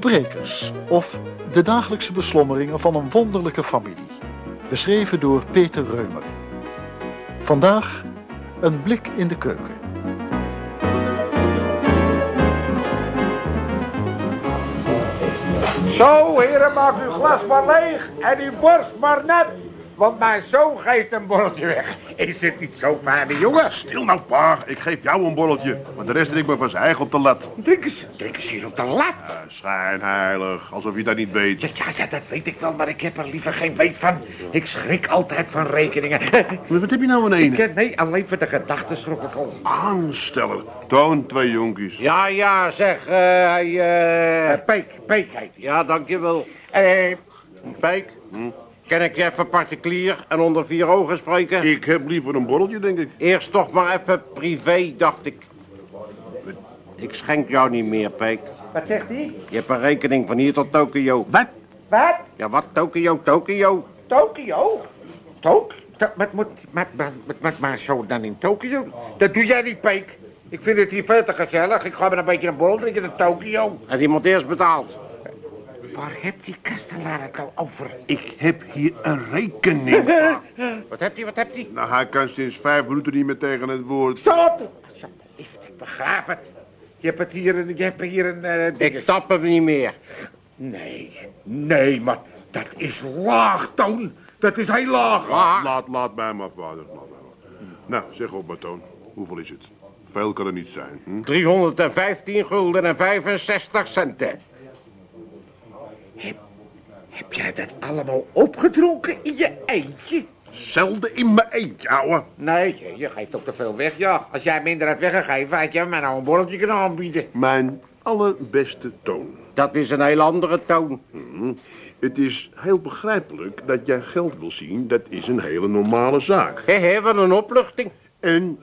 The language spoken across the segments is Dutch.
Brekers of de dagelijkse beslommeringen van een wonderlijke familie. Beschreven door Peter Reumer. Vandaag een blik in de keuken. Zo, heren, maak uw glas maar leeg en uw borst maar net. Want mijn zoon geeft een borreltje weg. Is het niet zo fijn, jongen? Stil nou, pa. Ik geef jou een borreltje. Maar de rest drinkt maar van zijn eigen op de lat. Drink eens, drink eens hier op de lat. Uh, schijnheilig. Alsof je dat niet weet. Ja, ja, ja, dat weet ik wel, maar ik heb er liever geen weet van. Ik schrik altijd van rekeningen. Wat heb je nou in eh, nee, alleen voor de gedachten schrok ik al. Aansteller. Toon, twee jonkies. Ja, ja, zeg, eh, hij, eh... Eh, Peek, Peek heet hij. Ja, dankjewel. Eh, Pijk, kan ik je even particulier en onder vier ogen spreken? Ik heb liever een borreltje, denk ik. Eerst toch maar even privé, dacht ik. Ik schenk jou niet meer, Pijk. wat zegt hij? Je hebt een rekening van hier tot Tokio. Wat? Wat? Ja, wat? Tokio, Tokio. Tokio? Tok? To- Wat moet maar, maar, maar, zo dan in Tokio? Dat doe jij niet, Peek. Ik vind het hier veel te gezellig. Ik ga maar een beetje een borrel drinken in Tokio. En iemand eerst betaald. Waar hebt die kastelaar het al over? Ik heb hier een rekening. Wat hebt hij, wat hebt hij? nou, hij kan sinds vijf minuten niet meer tegen het woord. Stop! Alsjeblieft, ik begrijp het. Je hebt het hier een, je hebt hier een eh. Ik tap hem niet meer. Nee, nee, maar dat is laag, Toon. Dat is heel laag. Laat, laat mij maar, vader. Laat mij maar. Nou, zeg op maar, Toon. Hoeveel is het? Veel kan het niet zijn. Hm? 315 gulden en 65 centen. Heb, heb jij dat allemaal opgedronken in je eentje? Zelden in mijn eentje, ouwe. Nee, je, je geeft ook te veel weg, ja. Als jij minder had weggegeven, had jij mij nou een borreltje kunnen aanbieden. Mijn allerbeste Toon. Dat is een heel andere toon. Hm. Het is heel begrijpelijk dat jij geld wil zien. Dat is een hele normale zaak. Hé, hé, wat een opluchting. En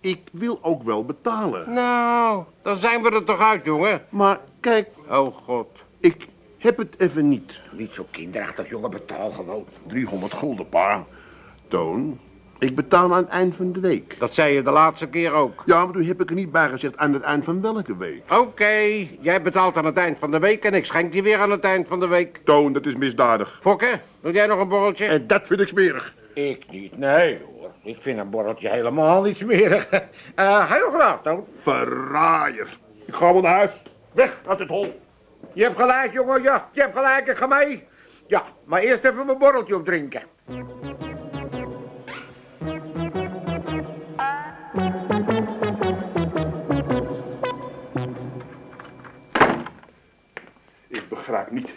ik wil ook wel betalen. Nou, dan zijn we er toch uit, jongen. Maar kijk, Oh, god. ik heb het even niet. Niet zo kinderachtig, jongen, betaal gewoon. 300 gulden, pa. Toon, ik betaal aan het eind van de week. Dat zei je de laatste keer ook. Ja, maar toen heb ik er niet bij gezegd aan het eind van welke week. Oké, jij betaalt aan het eind van de week en ik schenk je weer aan het eind van de week. Toon, dat is misdadig. Fokke, doe jij nog een borreltje? En dat vind ik smerig. Ik niet, nee hoor. Ik vind een borreltje helemaal niet smerig. Eh, heel graag, Toon. Verraaier. Ik ga wel naar huis. Weg uit het hol. Je hebt gelijk, jongen, ja. Je hebt gelijk, ik ga mee. Ja, maar eerst even mijn borreltje opdrinken. Ik begrijp niet.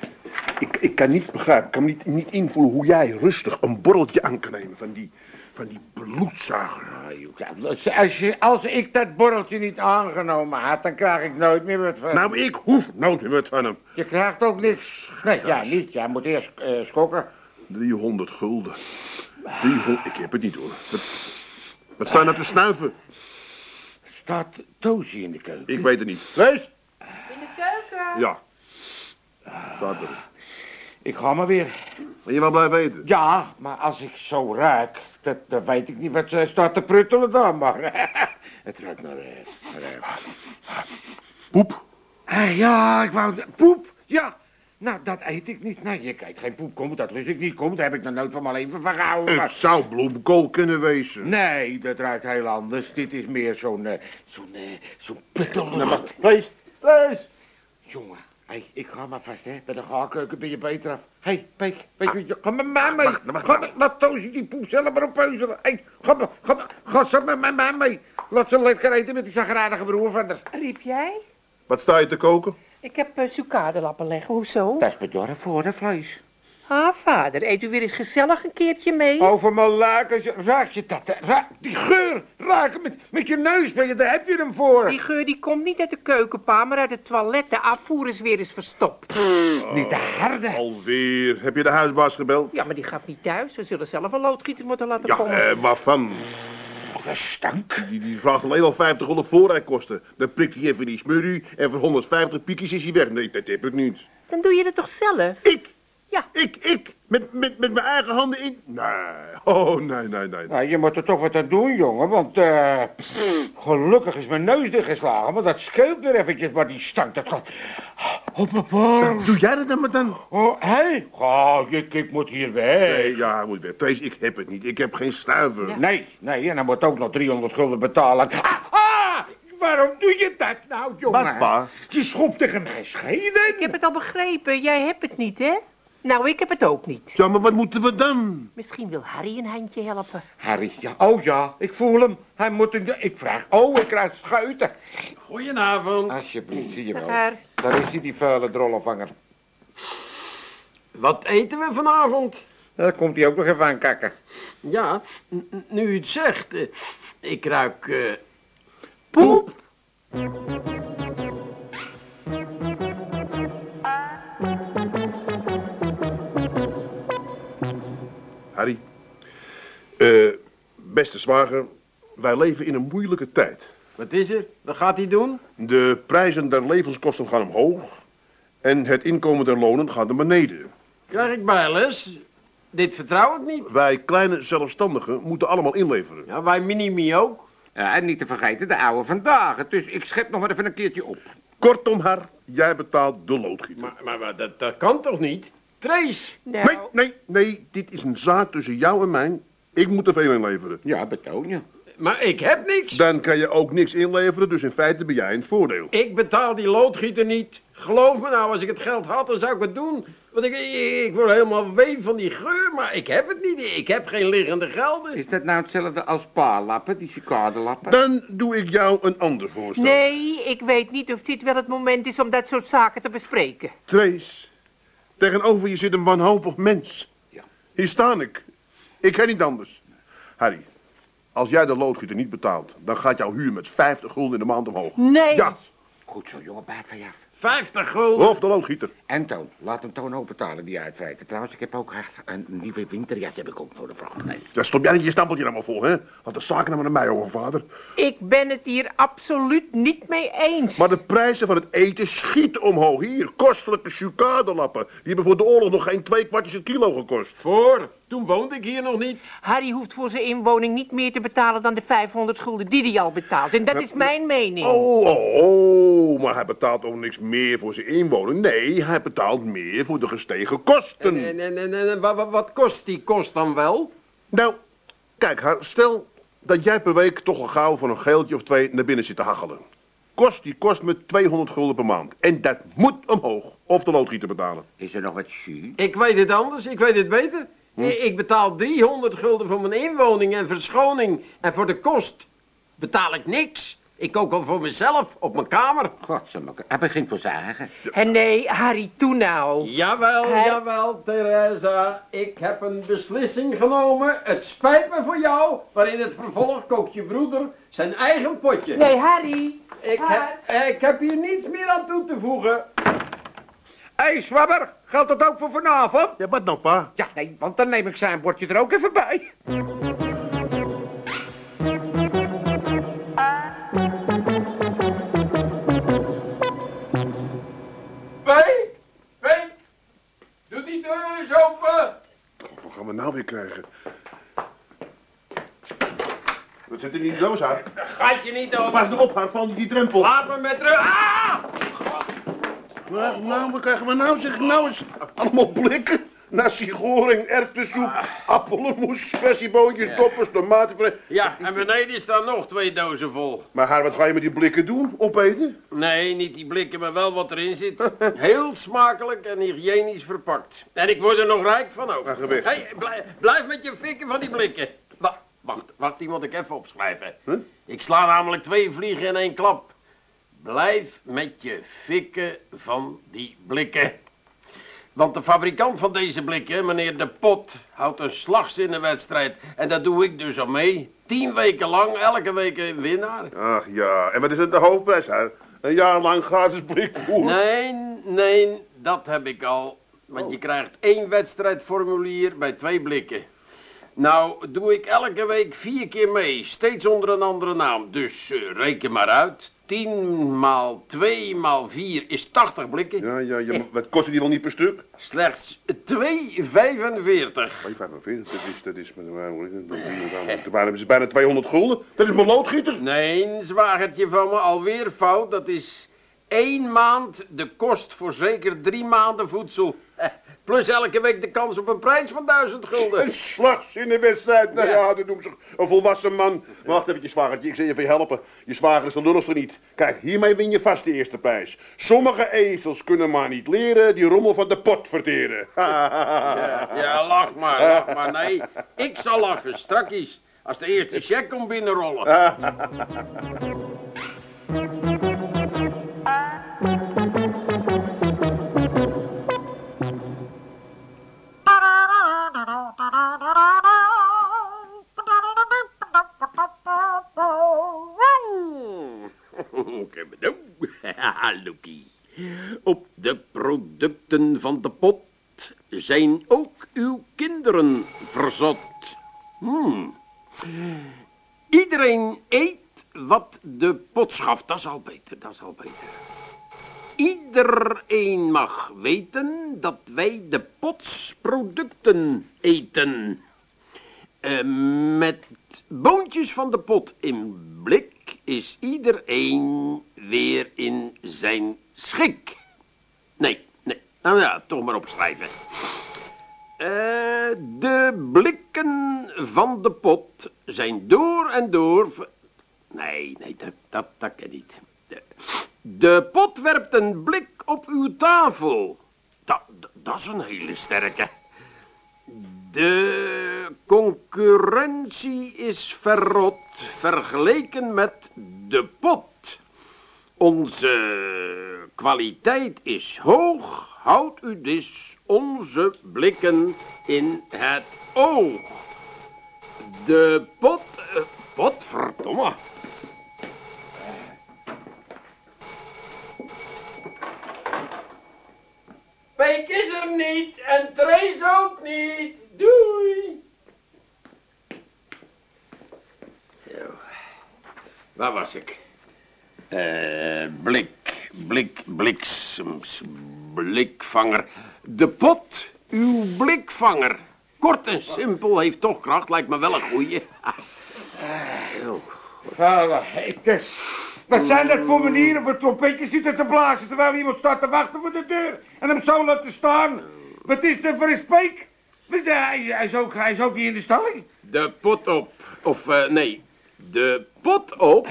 Ik, kan niet begrijpen, ik kan me niet, niet invoelen hoe jij rustig een borreltje aan kan nemen van die, van die bloedzuiger. Ah, ja, Als, je, als ik dat borreltje niet aangenomen had, dan krijg ik nooit meer wat van. Nou, ik hoef nooit meer wat van hem. Je krijgt ook niks. Nee, ja, niet. Jij moet eerst eh, schokken. 300 gulden. 300, ik heb het niet hoor. Wat, wat sta je nou te snuiven? Staat Toosje in de keuken? Ik weet het niet. Lees? In de keuken. Ja. Staat er. Ik ga maar weer. Maar je wil blijven eten? Ja, maar als ik zo ruik, dat, dan weet ik niet wat ze staat te pruttelen dan, maar... het ruikt naar... eh, naar, eh, Poep. Ah, ja, ik wou... Poep, ja. Nou, dat eet ik niet. Nee, je kijkt geen poep komt, dat lust ik niet. Komt, daar heb ik nog nooit van mijn leven van gehouden. Het maar- zou bloemkool kunnen wezen. Nee, dat ruikt heel anders. Dit is meer zo'n... eh, zo'n... eh, zo'n puttelucht. Lees. Lees. Jongen, hey, ik ga maar vast, hè. Bij de gaarkeuken ben je beter af. Hé, hey, Peek, Peek, je- ga met mij mee. wacht, wacht, Ga laat Toosje die poep zelf maar oppeuzelen. Hé, hey, ga, maar- ga, maar- ga ze met mij- mij mee. Laat ze lekker eten met die zagrijnige broer van haar. Riep jij? Wat sta je te koken? Ik heb uh, sucadelappen leggen. Hoezo? Dat is bedorven voor de vlees. Ah, vader, eet u weer eens gezellig een keertje mee? Over mijn luikers, raak je dat? Raak, die geur, raak hem met, met je neus, ben je, daar heb je hem voor. Die geur die komt niet uit de keukenpa, maar uit het toilet. De afvoer is weer eens verstopt. Niet de harde. Alweer. Heb je de huisbaas gebeld? Ja, maar die gaf niet thuis. We zullen zelf een loodgieter moeten laten Ja, komen. eh, waarvan? Gestank. Die, die vraagt alleen al 50 gulden voorrijkosten. Dan prikt hij even die smurrie en voor 150 piekjes is hij weg. Nee, dat heb ik niet. Dan doe je het toch zelf? Ik? Ja. Ik, ik? Met, met, met mijn eigen handen in? Nee. Oh, nee, nee, nee. Nou, je moet er toch wat aan doen, jongen, want eh, gelukkig is mijn neus dichtgeslagen, want dat scheelt weer eventjes, maar die stank, dat gaat... Op mijn. Doe jij dat dan maar dan? Oh, hé? Ga, ik, ik moet hier weg. Nee, ja, moet weg. Trace, ik heb het niet. Ik heb geen stuiver. Nee, nee, en dan moet ook nog 300 gulden betalen. Ah, ah, waarom doe je dat nou, jongen? Wat, pa? Je schopt tegen mijn scheden. Ik heb het al begrepen, jij hebt het niet, hè? Nou, ik heb het ook niet. Ja, maar wat moeten we dan? Misschien wil Harry een handje helpen. Harry, ja, oh ja, ik voel hem. Hij moet in de... Ik vraag, oh, ik krijg schuiten. Goedenavond. Alsjeblieft, zie je wel. Haar. Daar is hij, die vuile drollenvanger. Wat eten we vanavond? Daar komt hij ook nog even aan kakken. Ja, nu u het zegt. eh, ik ruik eh, poep. Harry. Eh, beste zwager, wij leven in een moeilijke tijd. Wat is er? Wat gaat hij doen? De prijzen der levenskosten gaan omhoog. En het inkomen der lonen gaat naar beneden. Krijg ik bijles? Dit vertrouw ik niet. Wij kleine zelfstandigen moeten allemaal inleveren. Ja, wij minimi ook. Ja, en niet te vergeten de oude vandaag. Dus ik schep nog maar even een keertje op. Kortom, haar, jij betaalt de loodgieter. Maar, maar, maar dat, dat kan toch niet? Trace. Nou, Nee, nee, nee, dit is een zaak tussen jou en mij. Ik moet er veel inleveren. Ja, betoon je. Maar ik heb niks. Dan kan je ook niks inleveren, dus in feite ben jij in het voordeel. Ik betaal die loodgieter niet. Geloof me nou, als ik het geld had, dan zou ik het doen. Want ik, ik, ik word helemaal wee van die geur, maar ik heb het niet. Ik heb geen liggende gelden. Is dat nou hetzelfde als paarlappen, die chicadelappen? Dan doe ik jou een ander voorstel. Nee, ik weet niet of dit wel het moment is om dat soort zaken te bespreken. Trace, tegenover je zit een wanhopig mens. Ja. Hier sta ik. Ik ken niet anders. Harry, als jij de loodgieter niet betaalt, dan gaat jouw huur met 50 gulden in de maand omhoog. Nee. Ja, Goed zo, jongen, baat van je af. 50 gulden. of de loodgieter. En Toon, laat hem Toon ook betalen, die uitrijden. Trouwens, ik heb ook echt een nieuwe winterjas heb ik ook nodig voor gekregen. Ja, stop jij niet je stapeltje nou maar vol, hè? Want de zaken naar mij over, vader. Ik ben het hier absoluut niet mee eens. Maar de prijzen van het eten schieten omhoog. Hier, kostelijke chocadelappen. Die hebben voor de oorlog nog geen twee kwartjes het kilo gekost. Voor, toen woonde ik hier nog niet. Harry hoeft voor zijn inwoning niet meer te betalen dan de 500 gulden die hij al betaalt. En dat is mijn mening. Oh, oh, oh, maar hij betaalt ook niks meer voor zijn inwoning. Nee, hij betaalt meer voor de gestegen kosten. En, en, en, en wa- wa- wat kost die kost dan wel? Nou, kijk, haar, stel dat jij per week toch al gauw voor een geeltje of twee naar binnen zit te haggelen. Kost die kost me 200 gulden per maand. En dat moet omhoog. Of de loodgieter betalen. Is er nog wat jus? Ik weet het anders, ik weet het beter. Hm? Ik, ik betaal 300 gulden voor mijn inwoning en verschoning. En voor de kost betaal ik niks. Ik kook al voor mezelf op mijn kamer. Hij begint voor zijn eigen. En nee, Harry, toe nou. Jawel, Hij- jawel, Theresa. Ik heb een beslissing genomen. Het spijt me voor jou, maar in het vervolg kookt je broeder zijn eigen potje. Nee, Harry. Ik heb, ik heb hier niets meer aan toe te voegen. Hé, hey, Swabber, geldt dat ook voor vanavond? Ja, wat nou, pa? Ja, nee, want dan neem ik zijn bordje er ook even bij. Pijk, Pijk, doe die deur eens open. Wat gaan we nou weer krijgen? Wat zit er in die doos aan? Gaat je niet open. Pas erop, haar, val je die drempel. Laat me met rust. Ah! Nou, nou, wat krijgen we nou? Zeg ik nou eens. Allemaal blikken. Nasi goreng, erwtensoep, appelmoes, spersieboontjes, toppers, tomaten. Ja, en beneden staan nog twee dozen vol. Maar haar, wat ga je met die blikken doen? Opeten? Nee, niet die blikken, maar wel wat erin zit. Heel smakelijk en hygiënisch verpakt. En ik word er nog rijk van ook. Hey, blijf, blijf met je fikken van die blikken. Wacht, wacht, wacht, die moet ik even opschrijven. Huh? Ik sla namelijk twee vliegen in één klap. Blijf met je fikken van die blikken. Want de fabrikant van deze blikken, meneer De Pot, houdt een slagzinnenwedstrijd. En daar doe ik dus aan mee. Tien weken lang, elke week een winnaar. Ach ja, en wat is het de hoofdprijs, haar? Een jaar lang gratis blikvoer. Nee, nee, dat heb ik al. Want je krijgt één wedstrijdformulier bij twee blikken. Nou, doe ik elke week vier keer mee, steeds onder een andere naam. Dus eh, reken maar uit. 10 maal 2 maal 4 is 80 blikken. Ja, ja, wat kost die wel niet per stuk? Slechts 2,45. 2,45, dat is, dat is, dat is bijna 200 gulden. Dat is mijn loodgieter. Nee, zwagertje van me, alweer fout. Dat is één maand de kost voor zeker drie maanden voedsel. Plus elke week de kans op een prijs van duizend gulden. Een slagzinnenwedstrijd. Nou ja, dat noemt zich een volwassen man. Maar wacht even, zwagertje, ik zal je even helpen. Je zwager is de lulligste niet. Kijk, hiermee win je vast de eerste prijs. Sommige ezels kunnen maar niet leren die rommel van de pot verteren. Ja, ja, lach maar, lach maar. Nee, ik zal lachen, strakjes. Als de eerste cheque komt binnenrollen. zijn ook uw kinderen verzot. Hmm. Iedereen eet wat de pot schaft. Dat is al beter, dat is al beter. Iedereen mag weten dat wij de potsproducten eten. Eh, met boontjes van de pot in blik is iedereen weer in zijn schik. Nee, nee, nou ja, toch maar opschrijven. Eh, de blikken van de pot zijn door en door... Nee, nee, dat, dat, ik niet. De, de pot werpt een blik op uw tafel. Dat, dat is een hele sterke. De concurrentie is verrot vergeleken met de pot. Onze kwaliteit is hoog, houdt u dus onze blikken in het oog. De pot... eh, potverdomme. Peek is er niet en Trace ook niet. Doei. Zo. Waar was ik? Eh, blik, blik, bliksems, blikvanger. De pot, uw blikvanger. Kort en simpel, heeft toch kracht, lijkt me wel een goeie. Zo. Vader, het is... Wat zijn dat voor manieren op een trompetje zitten te blazen... terwijl iemand staat te wachten voor de deur... en hem zo laten staan? Wat is dat voor een speek? Eh, Hij, hij, is ook, hij is ook niet in de stalling. De pot op. Of eh, nee, de pot op.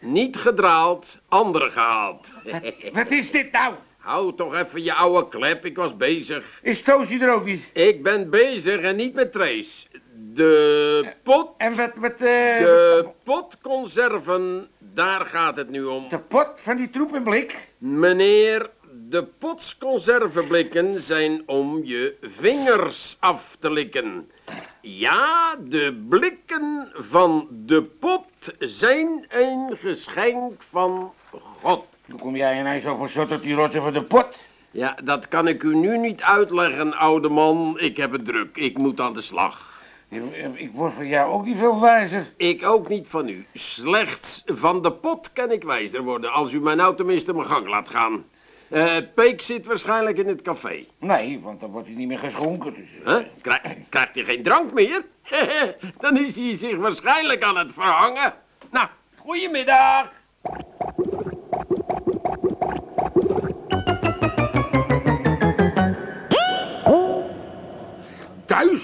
Niet gedraald, andere gehaald. Wat is dit nou? Hou toch even je oude klep, ik was bezig. Is Toosje er ook niet? Ik ben bezig en niet met Trace. De pot, En wat... wat eh, de potconserven, daar gaat het nu om. De pot van die troep in blik? Meneer, de potsconservenblikken zijn om je vingers af te likken. Ja, de blikken van de pot zijn een geschenk van God. Hoe kom jij ineens zo van zot op die rotte van de pot? Ja, dat kan ik u nu niet uitleggen, oude man. Ik heb het druk. Ik moet aan de slag. Ik word van jou ook niet veel wijzer. Ik ook niet van u. Slechts van de pot kan ik wijzer worden, als u mij nou tenminste mijn gang laat gaan. Eh Peek zit waarschijnlijk in het café. Nee, want dan wordt hij niet meer geschonken. Dus, eh. Huh? Krij- krijgt hij geen drank meer? Dan is hij zich waarschijnlijk aan het verhangen. Nou, goedemiddag.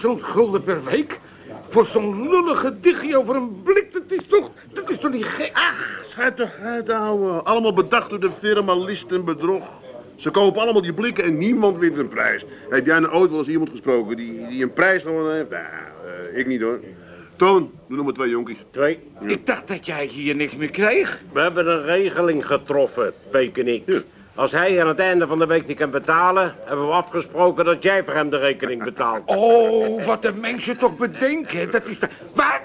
Duizend gulden per week? Voor zo'n lullige dichtje over een blik, dat is toch, dat is toch niet gek? Ach, schijt toch uit, ouwe. Allemaal bedacht door de firma List en Bedrog. Ze kopen allemaal die blikken en niemand wint een prijs. Heb jij nou ooit wel eens iemand gesproken die, die een prijs gewonnen heeft? Nou, eh, ik niet hoor. Toon, doe nog maar twee jonkies. Twee. Ik dacht dat jij hier niks meer kreeg. We hebben een regeling getroffen, Peek en ik. Ja. Als hij aan het einde van de week niet kan betalen, hebben we afgesproken dat jij voor hem de rekening betaalt. Oh, wat de mensen toch bedenken. Dat is de... Wat?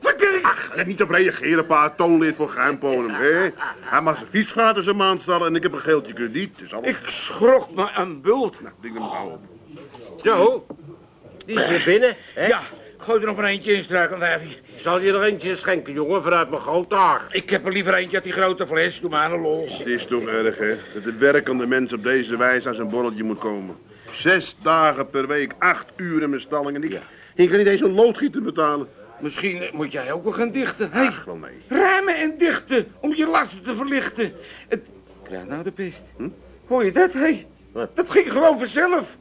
Wat ik? Ach, let niet op reageren, pa. Toon leert voor Geheimpolen, hè? Hij mag zijn fiets gratis een maand stallen en ik heb een geeltje krediet. Dus alles... Ik schrok me een bult. Nou, ding maar gauw op. Zo, die is weer binnen. Hè? Ja, gooi er nog maar eentje in, struikelwijfje. Zal je er eentje schenken, jongen, vanuit mijn grote hart. Ik heb er liever eentje uit die grote fles. Doe maar aan een lol. Het is toch erg, hè? Dat de werkende mens op deze wijze aan zijn borreltje moet komen. Zes dagen per week, acht uur in mijn stalling en ik... Ik kan niet eens een loodgieter betalen. Misschien eh, moet jij ook wel gaan dichten. Hey, Ach, wel nee. rijmen en dichten om je lasten te verlichten. Het, krijg nou de pest. Hoor je dat, hé? Dat ging gewoon vanzelf.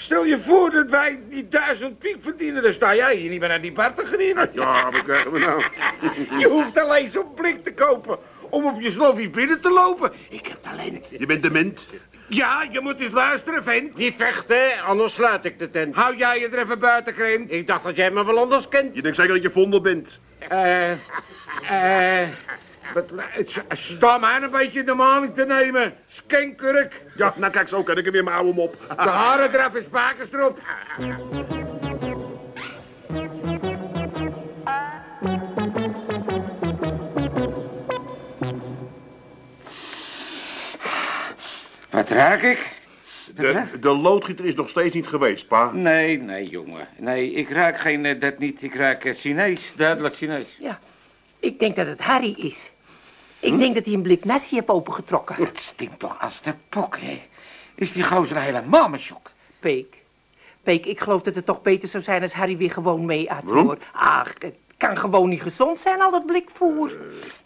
Stel je voor dat wij die duizend piek verdienen, dan sta jij hier niet meer naar die bar te genieten. Ja, wat krijgen we nou? Je hoeft alleen zo'n blik te kopen om op je sloffie binnen te lopen. Ik heb talent. Je bent dement. Ja, je moet eens luisteren, vent. Niet vechten, anders sluit ik de tent. Hou jij je er even buiten, Krim. Ik dacht dat jij me wel anders kent. Je denkt zeker dat je vondel bent. Eh, eh, sta mij een beetje de maling te nemen. Skenkurk. Ja, nou kijk, zo kan ik er weer mijn oude mop. De haren eraf en spakers erop. Wat ruik ik? De, de loodgieter is nog steeds niet geweest, pa. Nee, nee, jongen. Nee, ik ruik geen, eh, dat niet. Ik ruik eh, Chinees. Duidelijk Chinees. Ja, ik denk dat het Harry is. Ik denk dat hij een blik nasi heeft opengetrokken. Het stinkt toch als de pok, hè? Is die gozer helemaal mijn shock? Peek. Peek, ik geloof dat het toch beter zou zijn als Harry weer gewoon mee at, hoor. Ach, het kan gewoon niet gezond zijn, al dat blikvoer.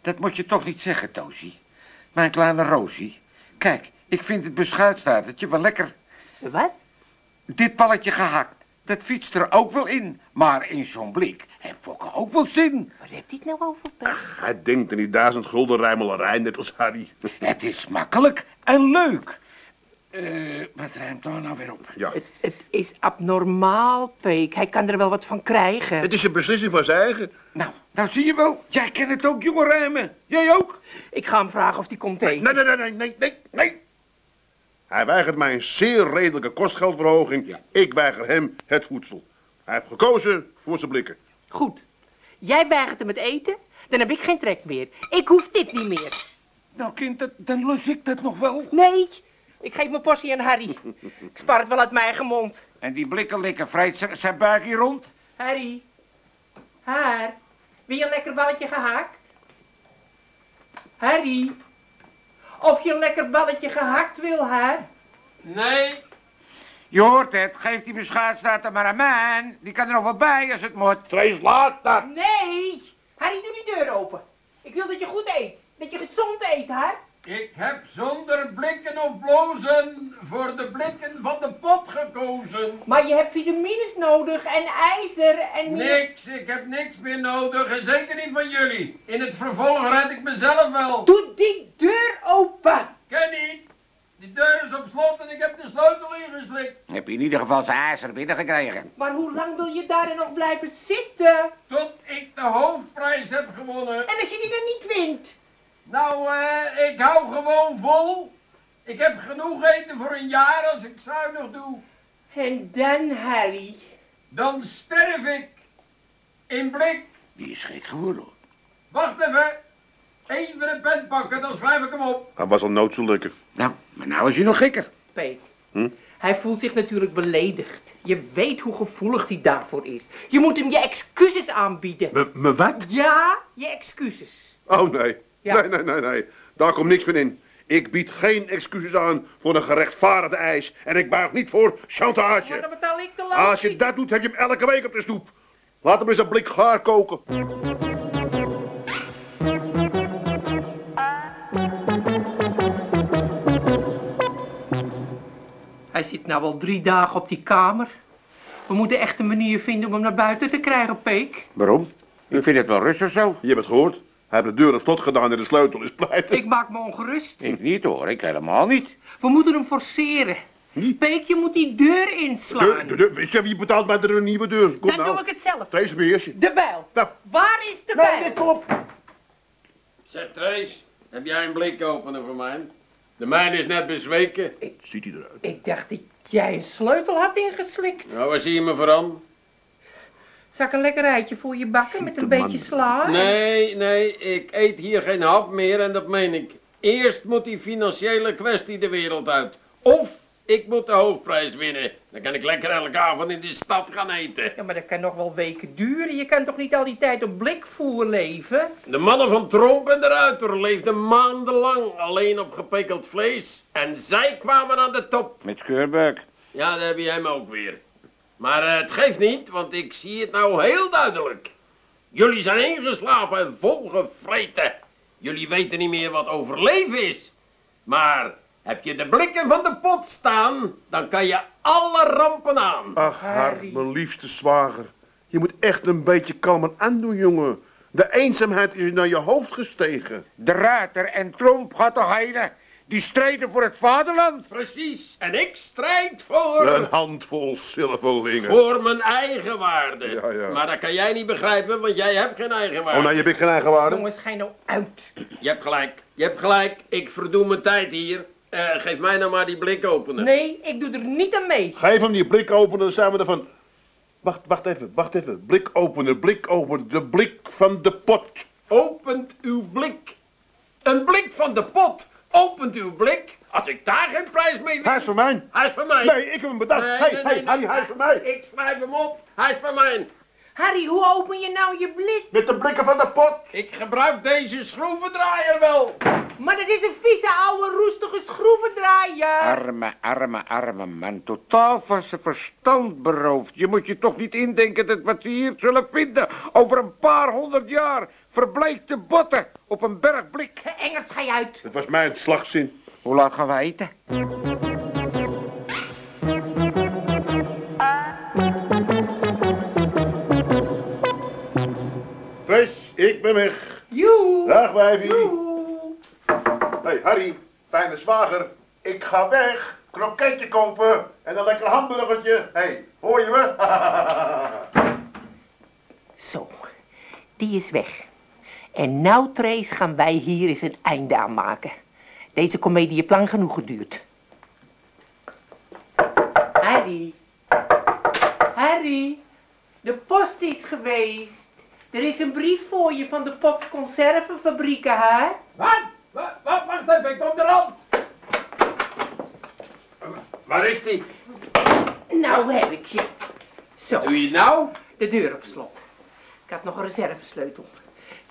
Dat moet je toch niet zeggen, Tosie. Mijn kleine Rosie. Kijk, ik vind het beschuitstaartetje wel lekker. Wat? Dit palletje gehakt, dat fietst er ook wel in. Maar in zo'n blik heeft Fokke ook wel zin. Waar heeft hij het nou over, Peek? Hij denkt aan die duizend gulden rijmelarij, net als Harry. Het is makkelijk en leuk. Eh, wat ruimt daar nou weer op? Ja. Het, het is abnormaal, Peek. Hij kan er wel wat van krijgen. Het is een beslissing van zijn eigen. Nou, nou zie je wel. Jij kent het ook, jonge ruimen. Jij ook? Ik ga hem vragen of hij komt eten. Nee, nee, nee, nee, nee, nee, nee. Hij weigert mij een zeer redelijke kostgeldverhoging. Ik weiger hem het voedsel. Hij heeft gekozen voor zijn blikken. Goed. Jij weigert hem het eten, dan heb ik geen trek meer. Ik hoef dit niet meer. Nou, kind, dat, dan lus ik dat nog wel. Nee, ik geef mijn portie aan Harry. Ik spar het wel uit mijn eigen mond. En die blikken likken vreet z- zijn buik hier rond. Harry. Haar. Wil je een lekker balletje gehakt? Harry. Of je een lekker balletje gehakt wil, haar? Nee, Je hoort het, geef die beschuitstaat maar aan mij. Die kan er nog wel bij als het moet. Vrees laat dat. Nee. Harry, doe die deur open. Ik wil dat je goed eet. Dat je gezond eet, haar. Ik heb zonder blikken of blozen voor de blikken van de pot gekozen. Maar je hebt vitamines nodig en ijzer en... Niks, ik heb niks meer nodig en zeker niet van jullie. In het vervolg red ik mezelf wel. Doe die deur open. Ken niet. Die deur is op slot en ik heb de sleutel ingeslikt. Heb je in ieder geval zijn ijzer binnengekregen. Maar hoe lang wil je daar nog blijven zitten? Tot ik de hoofdprijs heb gewonnen. En als je die dan niet wint? Nou, eh, ik hou gewoon vol. Ik heb genoeg eten voor een jaar als ik zuinig doe. En dan, Harry. Dan sterf ik. In blik. Die is gek geworden. Wacht even. Even een pen pakken, dan schrijf ik hem op. Hij was al nood zo lekker. Nou, maar nou is hij nog gekker. Peek. Hm? Hij voelt zich natuurlijk beledigd. Je weet hoe gevoelig hij daarvoor is. Je moet hem je excuses aanbieden. Me, me wat? Ja, je excuses. Oh nee. Ja. Nee, nee, nee, nee. Daar komt niks van in. Ik bied geen excuses aan voor een gerechtvaardigde eis. En ik buig niet voor Maar chantage. dan betaal ik de Als je dat doet, heb je hem elke week op de stoep. Laat hem eens een blik gaar koken. Hij zit nou al drie dagen op die kamer. We moeten echt een manier vinden om hem naar buiten te krijgen, Peek. Waarom? Ik vind het wel rustig zo. Je hebt het gehoord. Heeft de deur op slot gedaan en de sleutel is pleit. Ik maak me ongerust. Ik niet hoor, ik helemaal niet. We moeten hem forceren. Peek, je moet die deur inslaan. De, de, de, weet je wie betaalt mij er een nieuwe deur? Kom Dan nou. doe ik het zelf. Deze beheersje. De bijl. Nou. Waar is de Nee, bijl? nee, kom op. Zeg Trace, heb jij een blikopener voor mij? De mijne is net bezweken. Ziet hij eruit? Ik dacht dat jij een sleutel had ingeslikt. Nou, waar zie je me voor aan? Zal ik een lekker eitje voor je bakken met een man. beetje sla? Nee, nee, ik eet hier geen hap meer en dat meen ik. Eerst moet die financiële kwestie de wereld uit. Of ik moet de hoofdprijs winnen. Dan kan ik lekker elke avond in de stad gaan eten. Ja, maar dat kan nog wel weken duren. Je kan toch niet al die tijd op blikvoer leven? De mannen van Tromp en de Ruiter leefden maandenlang alleen op gepekeld vlees. En zij kwamen aan de top. Met Skeurbuik. Ja, daar heb je hem ook weer. Maar eh, het geeft niet, want ik zie het nou heel duidelijk. Jullie zijn ingeslapen en volgevreten. Jullie weten niet meer wat overleven is. Maar heb je de blikken van de pot staan, dan kan je alle rampen aan. Ach, haar, mijn liefste zwager. Je moet echt een beetje kalmer aandoen, jongen. De eenzaamheid is naar je hoofd gestegen. De Ruiter en Tromp gaat toch heilen. Die strijden voor het vaderland. Precies. En ik strijd voor... Een handvol zilverlingen. Voor mijn eigen waarde. Ja, ja. Maar dat kan jij niet begrijpen, want jij hebt geen eigen waarde. Oh, nou, je bent geen eigen waarde. Jongens, ga je nou uit. Je hebt gelijk. Je hebt gelijk. Ik verdoe mijn tijd hier. Eh, geef mij nou maar die blik openen. Nee, ik doe er niet aan mee. Geef hem die blik openen, dan zijn we ervan. Wacht, wacht even, wacht even. Blik openen, blik openen. De blik van de pot. Opent uw blik. Een blik van de pot. Opent uw blik. Als ik daar geen prijs mee win. Hij is van mij. Hij is van mij. Nee, ik heb hem bedacht. Nee, hey, nee, hey, nee, Harry, nee. hij is van mij. Ik schrijf hem op. Hij is van mij. Harry, hoe open je nou je blik? Met de blikken van de pot. Ik gebruik deze schroevendraaier wel. Maar dat is een vieze oude roestige schroevendraaier. Arme, arme, arme man. Totaal van zijn verstand beroofd. Je moet je toch niet indenken dat wat ze hier zullen vinden... over een paar honderd jaar verbleekte botten op een berg blik. Engels, ga je uit. Dat was mijn slagzin. Hoe laat gaan we eten? Chris, ik ben weg. Joe. Dag, wijfie. Joe. Hey, Harry, fijne zwager. Ik ga weg. Kroketje kopen en een lekker hamburgertje. hey, hoor je me? Zo, die is weg. En nou, Trace, gaan wij hier eens een einde aan maken. Deze komedie heeft lang genoeg geduurd. Harry. Harry. De post is geweest. Er is een brief voor je van de Pots Conservenfabrieken, hè? Wat? Wat? Wat? Wacht even, ik kom eraan. Waar is die? Nou heb ik je. Zo, Doe je nou? de deur op slot. Ik had nog een reservesleutel.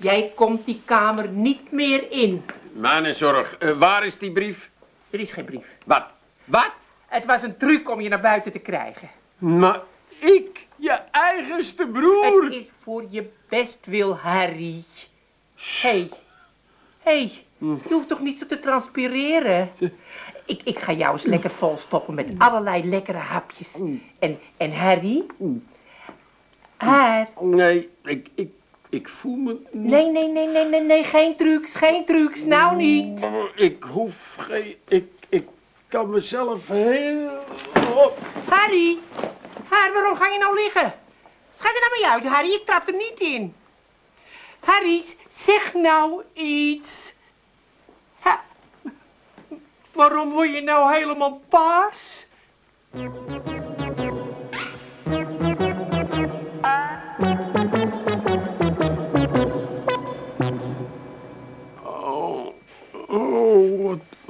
Jij komt die kamer niet meer in. Mijn zorg. Eh, waar is die brief? Er is geen brief. Wat? Wat? Het was een truc om je naar buiten te krijgen. Maar ik, je eigenste broer. Het is voor je bestwil, Harry. Hé, hey. hey, je hoeft toch niet zo te transpireren? Ik, ik ga jou eens lekker volstoppen met allerlei lekkere hapjes. En, en Harry? Har? Nee, ik, ik, ik voel me niet... Nee, nee, nee, nee, nee, nee, geen trucs, geen trucs, nou niet. Ik hoef geen... Ik, ik kan mezelf heel... op. Harry, Har, waarom ga je nou liggen? Schijt er nou mee uit, Harry, ik trap er niet in. Harry, zeg nou iets. Ha- waarom word je nou helemaal paars?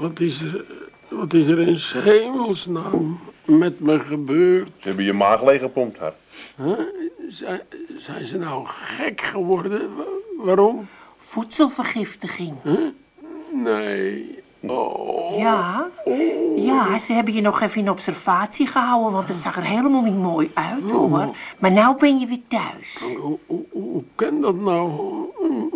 Wat, is er, wat is er in 's hemelsnaam met me gebeurd? Ze hebben je maag leeggepompt. Huh? Zijn, zijn ze nou gek geworden? Wa- waarom? Voedselvergiftiging. Nee. Oh. Ja, ja, ze hebben je nog even in observatie gehouden, want het zag er helemaal niet mooi uit, hoor. Maar nou ben je weer thuis. Hoe, hoe, hoe kan dat nou?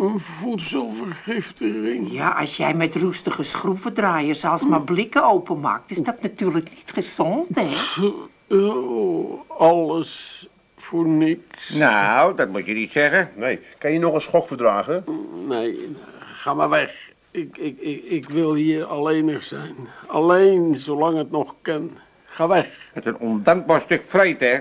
Een, voedselvergiftiging? Ja, als jij met roestige schroevendraaiers alsmaar blikken openmaakt, is dat natuurlijk niet gezond, hè? Oh, alles voor niks. Nou, dat moet je niet zeggen. Nee, kan je nog een schok verdragen? Nee, ga maar weg. Ik, ik, ik, ik wil hier alleenig zijn. Alleen zolang het nog kan. Ga weg. Het is een ondankbaar stuk vreet, hè?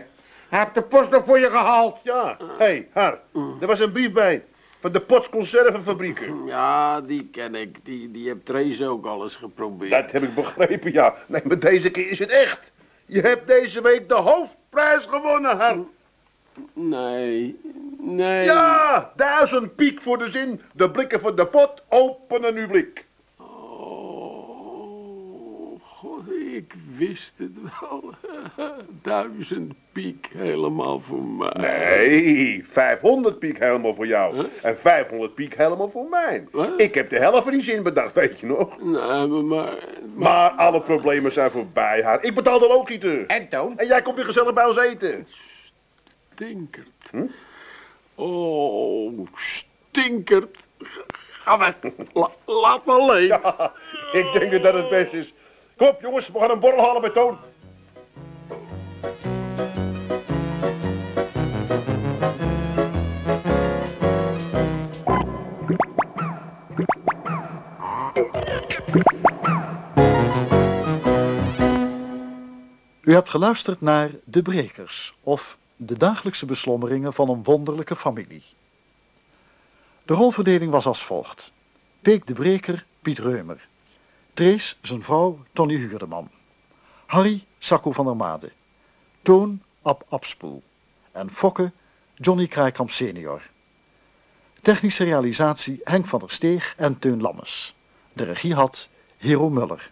Hij heeft de post nog voor je gehaald. Ja. Hé, hey, Har, er was een brief bij. Van de Pots Conservenfabrieken. Ja, die ken ik. Die, die heeft Trace ook al eens geprobeerd. Dat heb ik begrepen, ja. Nee, maar deze keer is het echt. Je hebt deze week de hoofdprijs gewonnen, Har. Nee, nee. Ja, duizend piek voor de zin. De blikken van de pot openen uw blik. Oh, God, ik wist het wel. Duizend piek helemaal voor mij. Nee, 500 piek helemaal voor jou. En 500 piek helemaal voor mij. Ik heb de helft van die zin bedacht, weet je nog? Nee, maar, maar, maar- Maar alle problemen zijn voorbij, haar. Ik betaal de loodgieter. En Toon? En jij komt weer gezellig bij ons eten. stinkert. Oh, stinkert. Ga weg. La- laat me alleen. Ja, ik denk dat dat het best is. Kom op jongens, we gaan een borrel halen bij Toon. U hebt geluisterd naar De Brekers, of De dagelijkse beslommeringen van een wonderlijke familie. De rolverdeling was als volgt. Peek de Breker, Piet Reumer. Trees, zijn vrouw, Tony Hugerdeman. Harry, Sacco van der Made. Toon, Ab Abspoel. En Fokke, Johnny Kraaikamp senior. Technische realisatie Henk van der Steeg en Teun Lammes. De regie had Hero Muller.